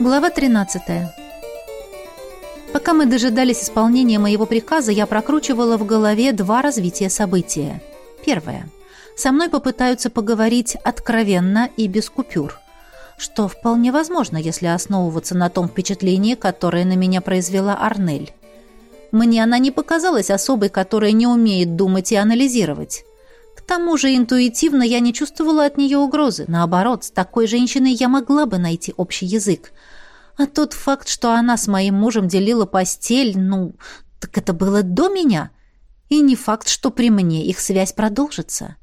Глава 13. Пока мы дожидались исполнения моего приказа, я прокручивала в голове два развития события. Первое. Со мной попытаются поговорить откровенно и без купюр. Что вполне возможно, если основываться на том впечатлении, которое на меня произвела Арнель. Мне она не показалась особой, которая не умеет думать и анализировать. К тому же интуитивно я не чувствовала от нее угрозы. Наоборот, с такой женщиной я могла бы найти общий язык. А тот факт, что она с моим мужем делила постель, ну, так это было до меня. И не факт, что при мне их связь продолжится.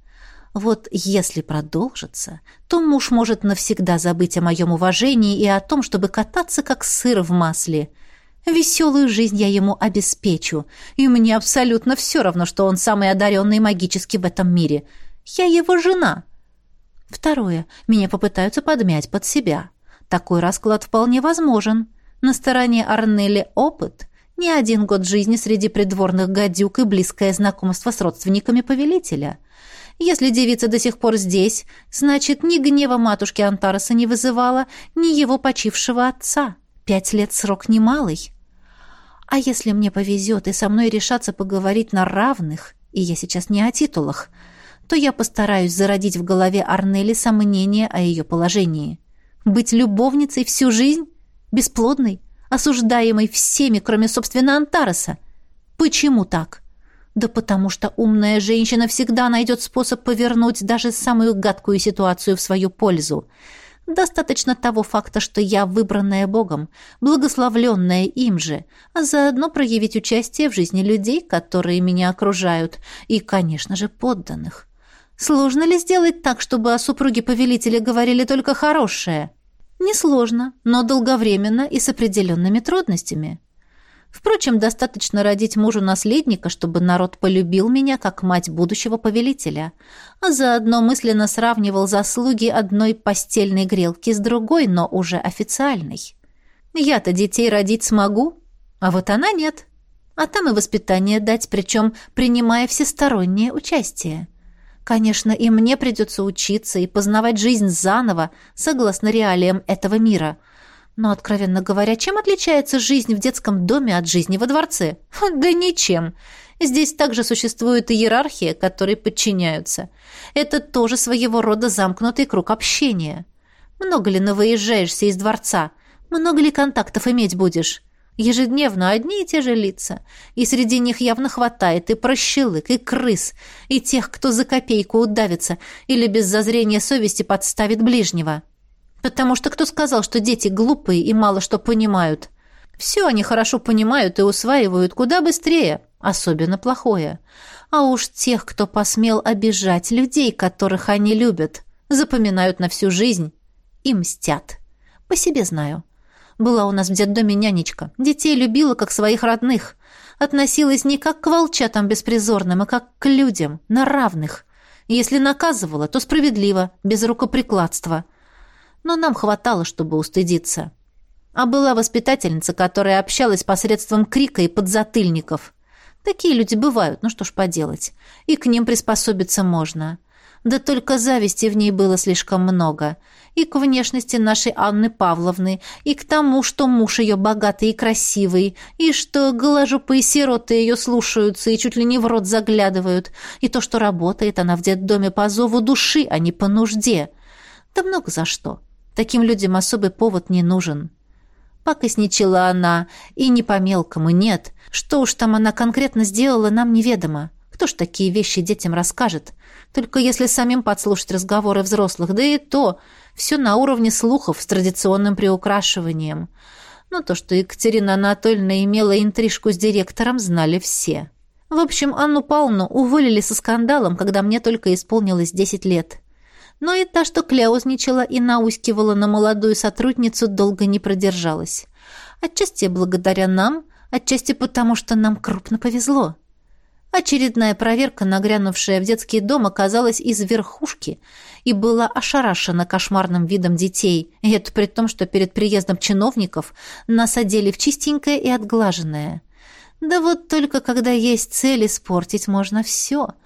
Вот если продолжится, то муж может навсегда забыть о моем уважении и о том, чтобы кататься как сыр в масле – Веселую жизнь я ему обеспечу, и мне абсолютно все равно, что он самый одаренный магически в этом мире. Я его жена. Второе. Меня попытаются подмять под себя. Такой расклад вполне возможен. На стороне Арнели опыт, не один год жизни среди придворных гадюк и близкое знакомство с родственниками повелителя. Если девица до сих пор здесь, значит, ни гнева матушки Антараса не вызывала, ни его почившего отца. Пять лет срок немалый. А если мне повезет и со мной решаться поговорить на равных, и я сейчас не о титулах, то я постараюсь зародить в голове Арнели сомнения о ее положении. Быть любовницей всю жизнь? Бесплодной? Осуждаемой всеми, кроме, собственно, Антареса? Почему так? Да потому что умная женщина всегда найдет способ повернуть даже самую гадкую ситуацию в свою пользу — Достаточно того факта, что я выбранная Богом, благословленная им же, а заодно проявить участие в жизни людей, которые меня окружают, и, конечно же, подданных. Сложно ли сделать так, чтобы о супруге повелителя говорили только хорошее? Несложно, но долговременно и с определенными трудностями. Впрочем, достаточно родить мужу наследника, чтобы народ полюбил меня как мать будущего повелителя, а заодно мысленно сравнивал заслуги одной постельной грелки с другой, но уже официальной. Я-то детей родить смогу, а вот она нет. А там и воспитание дать, причем принимая всестороннее участие. Конечно, и мне придется учиться и познавать жизнь заново, согласно реалиям этого мира – но, откровенно говоря, чем отличается жизнь в детском доме от жизни во дворце? Да ничем. Здесь также существует иерархия, которой подчиняются. Это тоже своего рода замкнутый круг общения. Много ли навыезжаешься из дворца? Много ли контактов иметь будешь? Ежедневно одни и те же лица. И среди них явно хватает и прощелык, и крыс, и тех, кто за копейку удавится или без зазрения совести подставит ближнего. Потому что кто сказал, что дети глупые и мало что понимают? Все они хорошо понимают и усваивают куда быстрее, особенно плохое. А уж тех, кто посмел обижать людей, которых они любят, запоминают на всю жизнь и мстят. По себе знаю. Была у нас в детдоме нянечка. Детей любила, как своих родных. Относилась не как к волчатам беспризорным, а как к людям, на равных. Если наказывала, то справедливо, без рукоприкладства – но нам хватало, чтобы устыдиться. А была воспитательница, которая общалась посредством крика и подзатыльников. Такие люди бывают, ну что ж поделать. И к ним приспособиться можно. Да только зависти в ней было слишком много. И к внешности нашей Анны Павловны, и к тому, что муж ее богатый и красивый, и что голожопые сироты ее слушаются и чуть ли не в рот заглядывают, и то, что работает она в детдоме по зову души, а не по нужде. Да много за что. Таким людям особый повод не нужен. Пакостничала она, и не по-мелкому, нет. Что уж там она конкретно сделала, нам неведомо. Кто ж такие вещи детям расскажет? Только если самим подслушать разговоры взрослых, да и то все на уровне слухов с традиционным приукрашиванием. Но то, что Екатерина Анатольевна имела интрижку с директором, знали все. В общем, Анну Павловну уволили со скандалом, когда мне только исполнилось 10 лет но и та, что кляузничала и наускивала на молодую сотрудницу, долго не продержалась. Отчасти благодаря нам, отчасти потому, что нам крупно повезло. Очередная проверка, нагрянувшая в детский дом, оказалась из верхушки и была ошарашена кошмарным видом детей, и это при том, что перед приездом чиновников нас одели в чистенькое и отглаженное. Да вот только когда есть цель испортить можно все —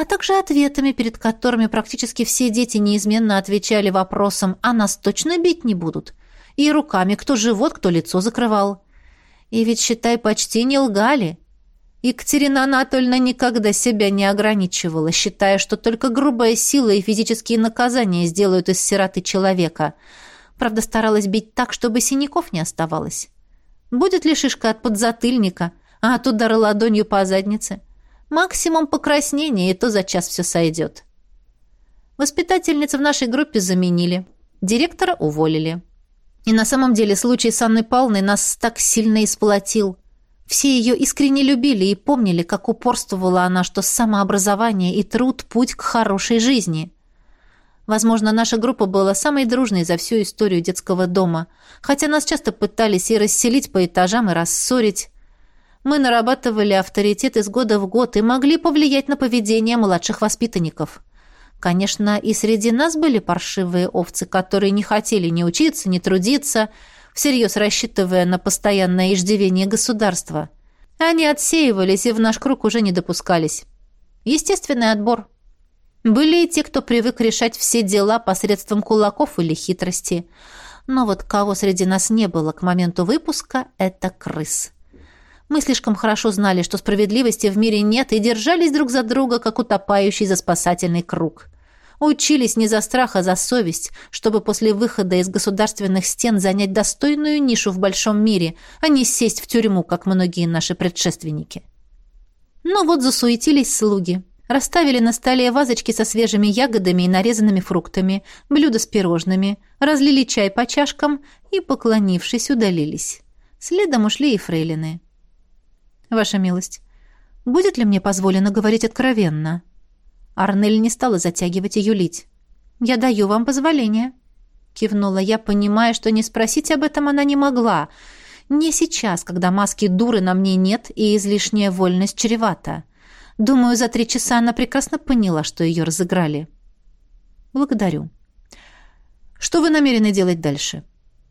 а также ответами, перед которыми практически все дети неизменно отвечали вопросом «А нас точно бить не будут?» И руками кто живот, кто лицо закрывал. И ведь, считай, почти не лгали. Екатерина Анатольевна никогда себя не ограничивала, считая, что только грубая сила и физические наказания сделают из сироты человека. Правда, старалась бить так, чтобы синяков не оставалось. Будет ли шишка от подзатыльника, а от удара ладонью по заднице? Максимум покраснения, и то за час все сойдет. Воспитательницы в нашей группе заменили. Директора уволили. И на самом деле случай с Анной Павловной нас так сильно исполотил. Все ее искренне любили и помнили, как упорствовала она, что самообразование и труд – путь к хорошей жизни. Возможно, наша группа была самой дружной за всю историю детского дома, хотя нас часто пытались и расселить по этажам, и рассорить. Мы нарабатывали авторитет из года в год и могли повлиять на поведение младших воспитанников. Конечно, и среди нас были паршивые овцы, которые не хотели ни учиться, ни трудиться – всерьез рассчитывая на постоянное иждивение государства. Они отсеивались и в наш круг уже не допускались. Естественный отбор. Были и те, кто привык решать все дела посредством кулаков или хитрости. Но вот кого среди нас не было к моменту выпуска, это крыс. Мы слишком хорошо знали, что справедливости в мире нет, и держались друг за друга, как утопающий за спасательный круг. Учились не за страх, а за совесть, чтобы после выхода из государственных стен занять достойную нишу в большом мире, а не сесть в тюрьму, как многие наши предшественники. Но вот засуетились слуги. Расставили на столе вазочки со свежими ягодами и нарезанными фруктами, блюда с пирожными, разлили чай по чашкам и, поклонившись, удалились. Следом ушли и фрейлины. «Ваша милость, будет ли мне позволено говорить откровенно?» Арнель не стала затягивать и юлить. «Я даю вам позволение», — кивнула я, понимая, что не спросить об этом она не могла. «Не сейчас, когда маски дуры на мне нет и излишняя вольность чревата. Думаю, за три часа она прекрасно поняла, что ее разыграли». «Благодарю». «Что вы намерены делать дальше?»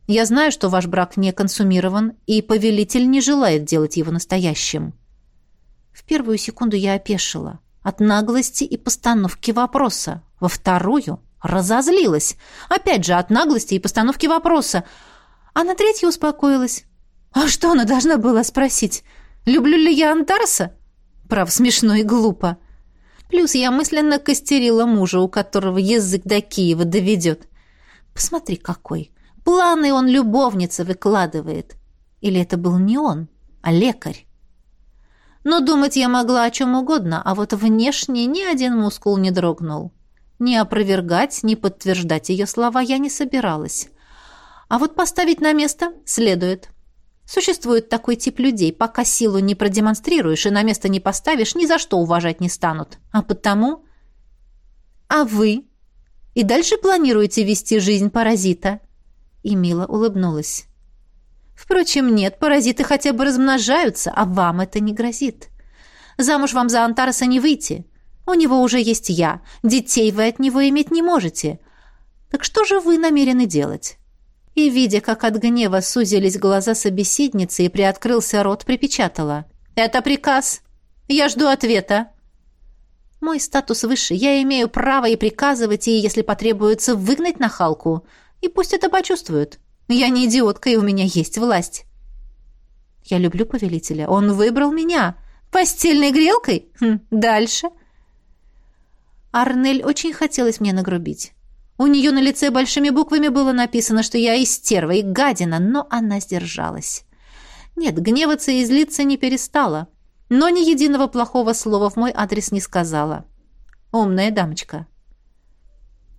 «Я знаю, что ваш брак не консумирован, и повелитель не желает делать его настоящим». В первую секунду я опешила от наглости и постановки вопроса. Во вторую разозлилась. Опять же, от наглости и постановки вопроса. А на третью успокоилась. А что она должна была спросить? Люблю ли я Антарса? Прав, смешно и глупо. Плюс я мысленно костерила мужа, у которого язык до Киева доведет. Посмотри, какой. Планы он любовница выкладывает. Или это был не он, а лекарь? Но думать я могла о чем угодно, а вот внешне ни один мускул не дрогнул. Ни опровергать, ни подтверждать ее слова я не собиралась. А вот поставить на место следует. Существует такой тип людей, пока силу не продемонстрируешь и на место не поставишь, ни за что уважать не станут. А потому... А вы? И дальше планируете вести жизнь паразита?» И мило улыбнулась. Впрочем, нет, паразиты хотя бы размножаются, а вам это не грозит. Замуж вам за Антараса не выйти. У него уже есть я. Детей вы от него иметь не можете. Так что же вы намерены делать?» И, видя, как от гнева сузились глаза собеседницы и приоткрылся рот, припечатала. «Это приказ. Я жду ответа». «Мой статус выше. Я имею право и приказывать, и, если потребуется, выгнать нахалку. И пусть это почувствуют. Я не идиотка, и у меня есть власть. Я люблю повелителя. Он выбрал меня. Постельной грелкой? Хм, дальше. Арнель очень хотелось мне нагрубить. У нее на лице большими буквами было написано, что я истерва и гадина, но она сдержалась. Нет, гневаться и злиться не перестала, но ни единого плохого слова в мой адрес не сказала. Умная дамочка.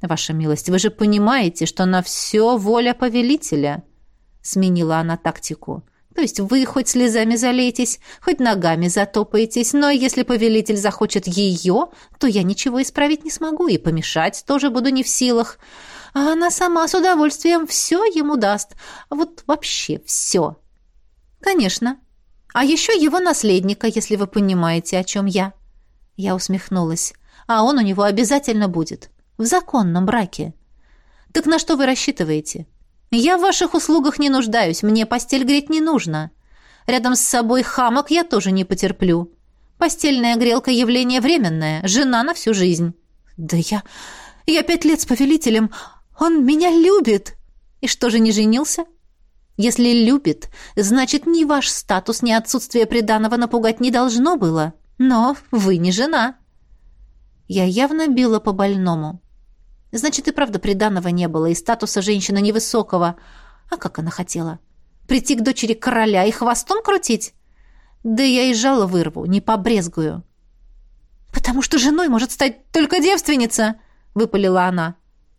«Ваша милость, вы же понимаете, что на все воля повелителя», — сменила она тактику. «То есть вы хоть слезами залеетесь, хоть ногами затопаетесь, но если повелитель захочет ее, то я ничего исправить не смогу и помешать тоже буду не в силах. А она сама с удовольствием все ему даст. Вот вообще все». «Конечно. А еще его наследника, если вы понимаете, о чем я». Я усмехнулась. «А он у него обязательно будет». В законном браке. Так на что вы рассчитываете? Я в ваших услугах не нуждаюсь, мне постель греть не нужно. Рядом с собой хамок я тоже не потерплю. Постельная грелка – явление временное, жена на всю жизнь. Да я... Я пять лет с повелителем. Он меня любит. И что же не женился? Если любит, значит, ни ваш статус, ни отсутствие приданого напугать не должно было. Но вы не жена. Я явно била по больному. Значит, и правда приданого не было, и статуса женщины невысокого. А как она хотела? Прийти к дочери короля и хвостом крутить? Да я и жало вырву, не побрезгую. «Потому что женой может стать только девственница», — выпалила она.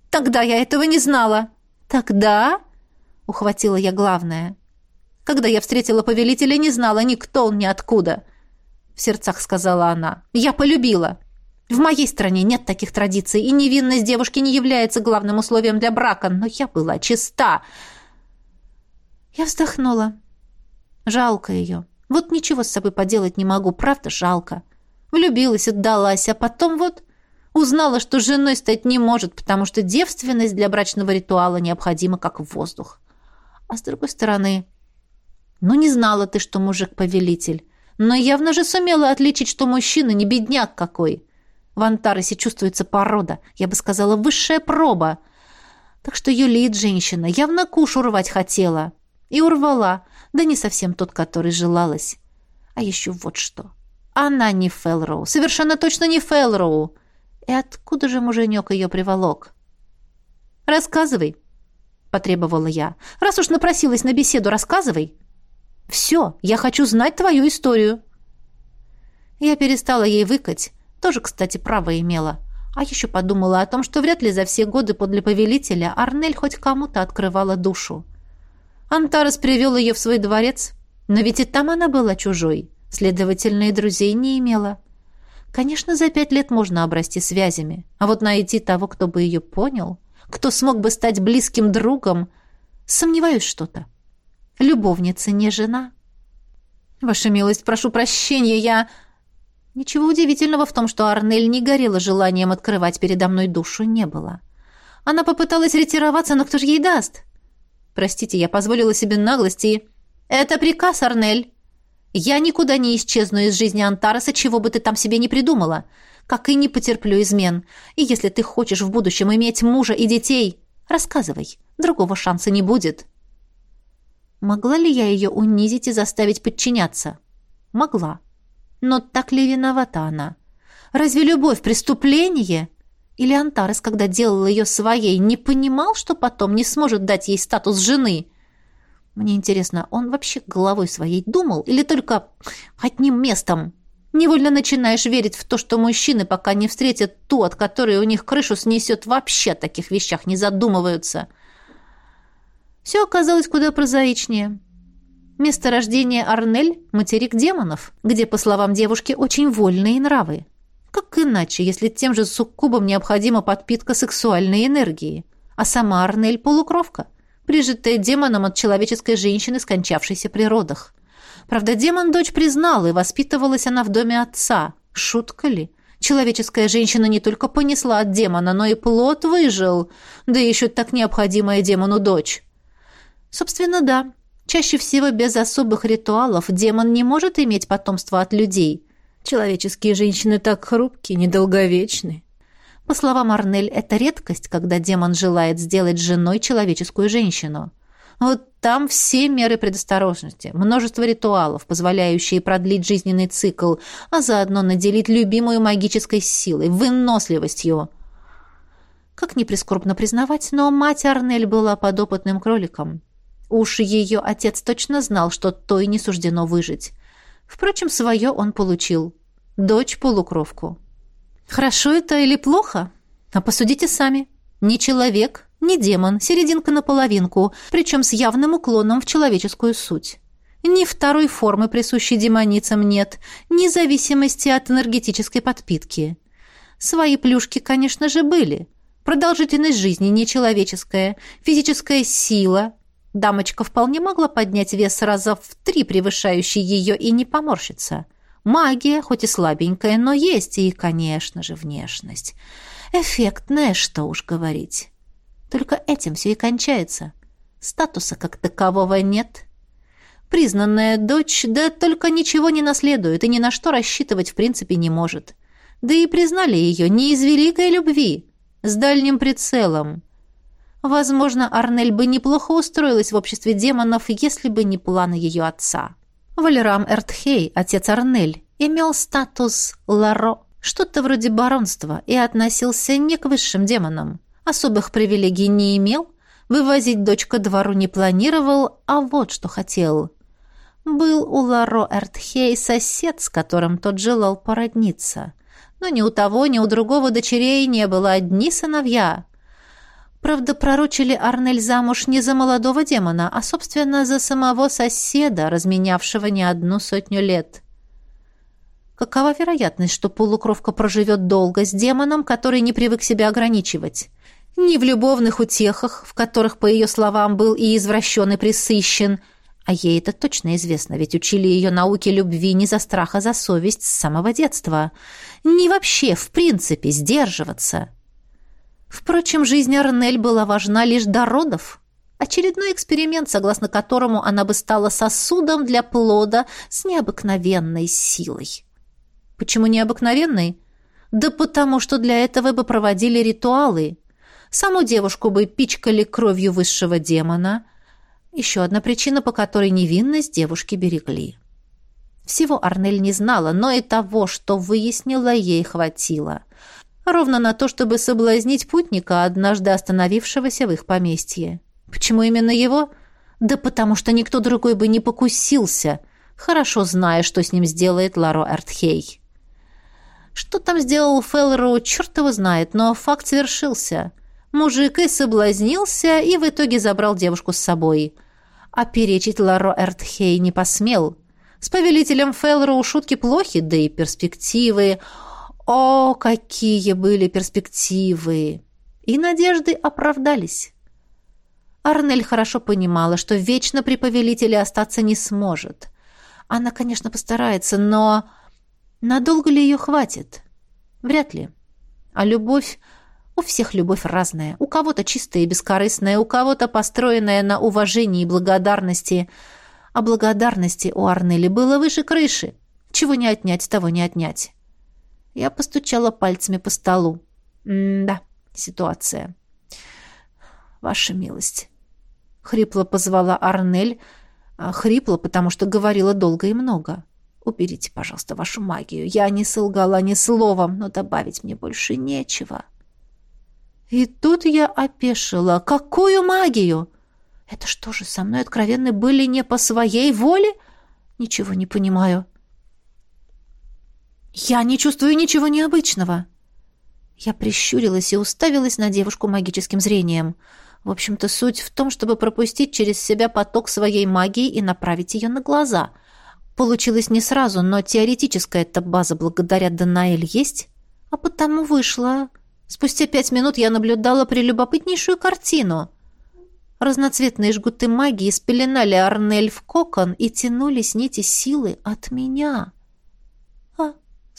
«Тогда я этого не знала». «Тогда?» ухватила я главное. Когда я встретила повелителя, не знала ни кто он, ни откуда. В сердцах сказала она. Я полюбила. В моей стране нет таких традиций, и невинность девушки не является главным условием для брака, но я была чиста. Я вздохнула. Жалко ее. Вот ничего с собой поделать не могу, правда, жалко. Влюбилась, отдалась, а потом вот узнала, что женой стать не может, потому что девственность для брачного ритуала необходима как воздух. А с другой стороны, ну не знала ты, что мужик-повелитель, но явно же сумела отличить, что мужчина не бедняк какой. В Антаросе чувствуется порода, я бы сказала, высшая проба. Так что юлит женщина, явно куш урвать хотела. И урвала, да не совсем тот, который желалась. А еще вот что. Она не Фелроу, совершенно точно не Фелроу. И откуда же муженек ее приволок? «Рассказывай», потребовала я. «Раз уж напросилась на беседу, рассказывай». «Все, я хочу знать твою историю». Я перестала ей выкать. Тоже, кстати, право имела. А еще подумала о том, что вряд ли за все годы подле повелителя Арнель хоть кому-то открывала душу. Антарес привел ее в свой дворец, но ведь и там она была чужой, следовательно, и друзей не имела. Конечно, за пять лет можно обрасти связями, а вот найти того, кто бы ее понял — кто смог бы стать близким другом, сомневаюсь что-то. Любовница не жена. Ваша милость, прошу прощения, я... Ничего удивительного в том, что Арнель не горела желанием открывать передо мной душу, не было. Она попыталась ретироваться, но кто же ей даст? Простите, я позволила себе наглости. Это приказ, Арнель. Я никуда не исчезну из жизни Антараса, чего бы ты там себе не придумала как и не потерплю измен. И если ты хочешь в будущем иметь мужа и детей, рассказывай. Другого шанса не будет. Могла ли я ее унизить и заставить подчиняться? Могла. Но так ли виновата она? Разве любовь преступление? Или Антарес, когда делал ее своей, не понимал, что потом не сможет дать ей статус жены? Мне интересно, он вообще головой своей думал или только одним местом? Невольно начинаешь верить в то, что мужчины, пока не встретят ту, от которой у них крышу снесет, вообще о таких вещах не задумываются. Все оказалось куда прозаичнее. Место рождения Арнель – материк демонов, где, по словам девушки, очень вольные нравы. Как иначе, если тем же суккубам необходима подпитка сексуальной энергии? А сама Арнель – полукровка, прижитая демоном от человеческой женщины, скончавшейся при родах. Правда, демон дочь признал, и воспитывалась она в доме отца. Шутка ли? Человеческая женщина не только понесла от демона, но и плод выжил, да еще так необходимая демону дочь. Собственно, да. Чаще всего без особых ритуалов демон не может иметь потомство от людей. Человеческие женщины так хрупкие, недолговечны. По словам Арнель, это редкость, когда демон желает сделать женой человеческую женщину. Вот там все меры предосторожности, множество ритуалов, позволяющие продлить жизненный цикл, а заодно наделить любимую магической силой, выносливостью. Как ни прискорбно признавать, но мать Арнель была подопытным кроликом. Уж ее отец точно знал, что той не суждено выжить. Впрочем, свое он получил. Дочь-полукровку. Хорошо это или плохо? А посудите сами. Не человек, не демон, серединка на половинку, причем с явным уклоном в человеческую суть. Ни второй формы, присущей демоницам, нет, ни зависимости от энергетической подпитки. Свои плюшки, конечно же, были. Продолжительность жизни нечеловеческая, физическая сила. Дамочка вполне могла поднять вес раза в три, превышающий ее, и не поморщиться. Магия, хоть и слабенькая, но есть, и, конечно же, внешность. Эффектная, что уж говорить. Только этим все и кончается. Статуса как такового нет. Признанная дочь, да только ничего не наследует и ни на что рассчитывать в принципе не может. Да и признали ее не из великой любви, с дальним прицелом. Возможно, Арнель бы неплохо устроилась в обществе демонов, если бы не планы ее отца. Валерам Эртхей, отец Арнель, имел статус Ларо, что-то вроде баронства, и относился не к высшим демонам. Особых привилегий не имел, вывозить дочь ко двору не планировал, а вот что хотел. Был у Ларо Эртхей сосед, с которым тот желал породниться. Но ни у того, ни у другого дочерей не было одни сыновья. Правда, пророчили Арнель замуж не за молодого демона, а, собственно, за самого соседа, разменявшего не одну сотню лет. Какова вероятность, что полукровка проживет долго с демоном, который не привык себя ограничивать? Не в любовных утехах, в которых, по ее словам, был и извращен, и присыщен. А ей это точно известно, ведь учили ее науке любви не за страх, а за совесть с самого детства. Не вообще, в принципе, сдерживаться. Впрочем, жизнь Арнель была важна лишь до родов. Очередной эксперимент, согласно которому она бы стала сосудом для плода с необыкновенной силой. Почему необыкновенной? Да потому что для этого бы проводили ритуалы. Саму девушку бы пичкали кровью высшего демона. Еще одна причина, по которой невинность девушки берегли. Всего Арнель не знала, но и того, что выяснила, ей хватило – ровно на то, чтобы соблазнить путника, однажды остановившегося в их поместье. Почему именно его? Да потому что никто другой бы не покусился, хорошо зная, что с ним сделает Ларо Эртхей. Что там сделал Феллеру, черт его знает, но факт свершился. Мужик и соблазнился, и в итоге забрал девушку с собой. А перечить Ларо Эртхей не посмел. С повелителем Феллеру шутки плохи, да и перспективы – о, какие были перспективы! И надежды оправдались. Арнель хорошо понимала, что вечно при повелителе остаться не сможет. Она, конечно, постарается, но надолго ли ее хватит? Вряд ли. А любовь... У всех любовь разная. У кого-то чистая и бескорыстная, у кого-то построенная на уважении и благодарности. А благодарности у Арнели было выше крыши. Чего не отнять, того не отнять. Я постучала пальцами по столу. «Да, ситуация». «Ваша милость». Хрипло позвала Арнель. А хрипло, потому что говорила долго и много. «Уберите, пожалуйста, вашу магию. Я не солгала ни словом, но добавить мне больше нечего». И тут я опешила. «Какую магию?» «Это что же, со мной откровенны были не по своей воле?» «Ничего не понимаю». «Я не чувствую ничего необычного». Я прищурилась и уставилась на девушку магическим зрением. В общем-то, суть в том, чтобы пропустить через себя поток своей магии и направить ее на глаза. Получилось не сразу, но теоретическая эта база благодаря Данаэль есть, а потому вышла. Спустя пять минут я наблюдала прелюбопытнейшую картину. Разноцветные жгуты магии спеленали Арнель в кокон и тянулись нити силы от меня.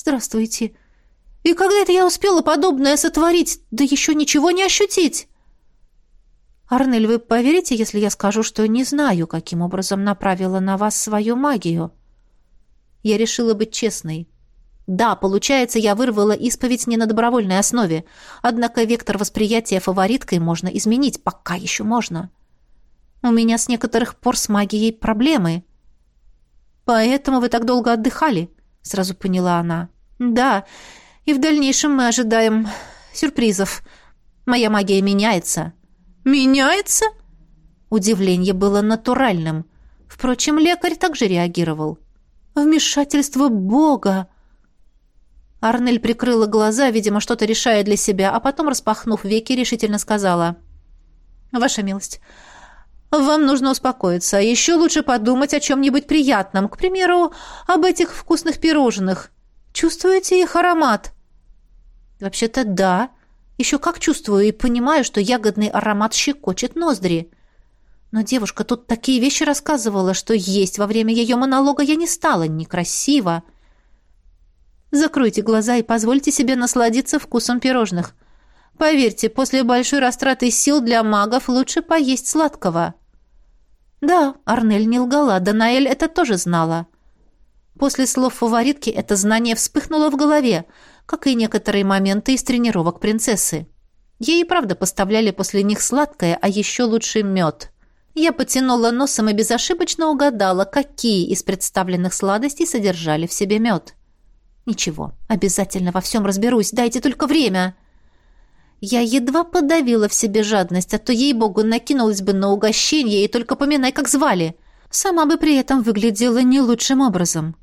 Здравствуйте. И когда это я успела подобное сотворить, да еще ничего не ощутить? Арнель, вы поверите, если я скажу, что не знаю, каким образом направила на вас свою магию? Я решила быть честной. Да, получается, я вырвала исповедь не на добровольной основе. Однако вектор восприятия фавориткой можно изменить, пока еще можно. У меня с некоторых пор с магией проблемы. Поэтому вы так долго отдыхали, сразу поняла она. Да, и в дальнейшем мы ожидаем сюрпризов. Моя магия меняется. Меняется? Удивление было натуральным. Впрочем, лекарь также реагировал. Вмешательство Бога. Арнель прикрыла глаза, видимо, что-то решая для себя, а потом, распахнув веки, решительно сказала. «Ваша милость, вам нужно успокоиться. Еще лучше подумать о чем-нибудь приятном. К примеру, об этих вкусных пирожных. Чувствуете их аромат? Вообще-то да. Еще как чувствую и понимаю, что ягодный аромат щекочет ноздри. Но девушка тут такие вещи рассказывала, что есть во время ее монолога я не стала некрасиво. Закройте глаза и позвольте себе насладиться вкусом пирожных. Поверьте, после большой растраты сил для магов лучше поесть сладкого. Да, Арнель не лгала, Данаэль это тоже знала. После слов фаворитки это знание вспыхнуло в голове, как и некоторые моменты из тренировок принцессы. Ей и правда поставляли после них сладкое, а еще лучше мед. Я потянула носом и безошибочно угадала, какие из представленных сладостей содержали в себе мед. Ничего, обязательно во всем разберусь, дайте только время. Я едва подавила в себе жадность, а то, ей-богу, накинулась бы на угощение и только поминай, как звали. Сама бы при этом выглядела не лучшим образом.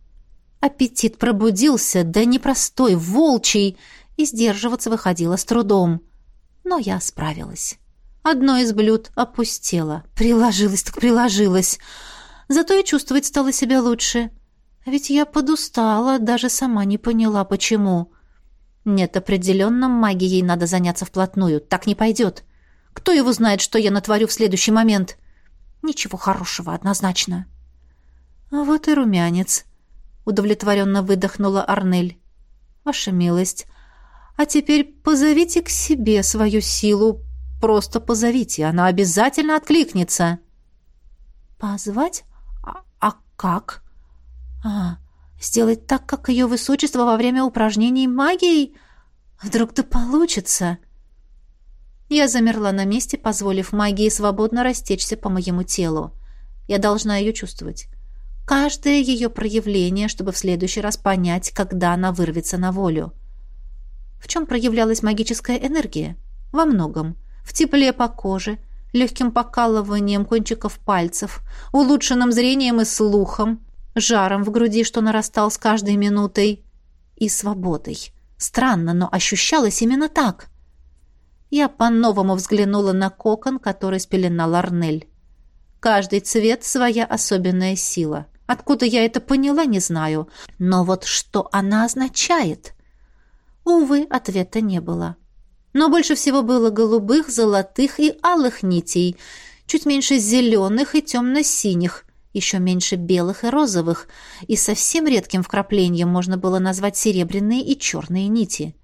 Аппетит пробудился, да непростой, волчий, и сдерживаться выходило с трудом. Но я справилась. Одно из блюд опустело. Приложилась так приложилась. Зато и чувствовать стало себя лучше. А ведь я подустала, даже сама не поняла, почему. Нет, определенно магией надо заняться вплотную. Так не пойдет. Кто его знает, что я натворю в следующий момент? Ничего хорошего, однозначно. А вот и румянец. Удовлетворенно выдохнула Арнель. Ваша милость. А теперь позовите к себе свою силу. Просто позовите, она обязательно откликнется. Позвать? А, а как? А, Сделать так, как ее высочество во время упражнений магией? Вдруг-то получится. Я замерла на месте, позволив магии свободно растечься по моему телу. Я должна ее чувствовать. Каждое ее проявление, чтобы в следующий раз понять, когда она вырвется на волю. В чем проявлялась магическая энергия? Во многом. В тепле по коже, легким покалыванием кончиков пальцев, улучшенным зрением и слухом, жаром в груди, что нарастал с каждой минутой, и свободой. Странно, но ощущалось именно так. Я по-новому взглянула на кокон, который спеленал Арнель. Каждый цвет — своя особенная сила. Откуда я это поняла, не знаю. Но вот что она означает? Увы, ответа не было. Но больше всего было голубых, золотых и алых нитей, чуть меньше зеленых и темно-синих, еще меньше белых и розовых, и совсем редким вкраплением можно было назвать серебряные и черные нити.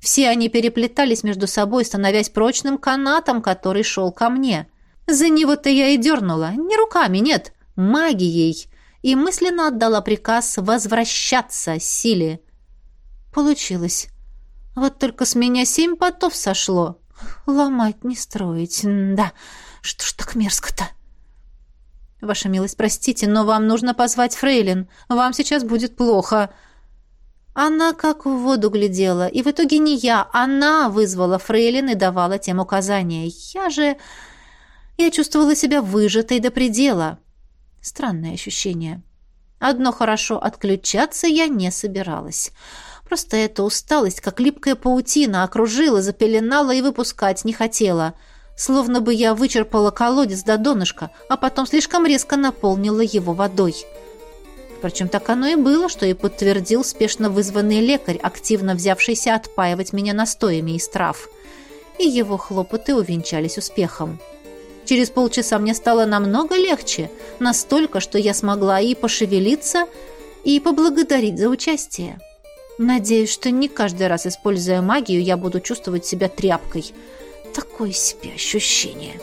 Все они переплетались между собой, становясь прочным канатом, который шел ко мне. За него-то я и дернула. Не руками, нет, магией. И мысленно отдала приказ возвращаться силе. Получилось. Вот только с меня семь потов сошло. Ломать не строить. Да, что ж так мерзко-то? «Ваша милость, простите, но вам нужно позвать Фрейлин. Вам сейчас будет плохо». Она как в воду глядела, и в итоге не я, она вызвала Фрейлин и давала тем указания. Я же... Я чувствовала себя выжатой до предела. Странное ощущение. Одно хорошо, отключаться я не собиралась. Просто эта усталость, как липкая паутина, окружила, запеленала и выпускать не хотела — словно бы я вычерпала колодец до донышка, а потом слишком резко наполнила его водой. Впрочем, так оно и было, что и подтвердил спешно вызванный лекарь, активно взявшийся отпаивать меня настоями из трав. И его хлопоты увенчались успехом. Через полчаса мне стало намного легче, настолько, что я смогла и пошевелиться, и поблагодарить за участие. Надеюсь, что не каждый раз, используя магию, я буду чувствовать себя тряпкой – такое себе ощущение.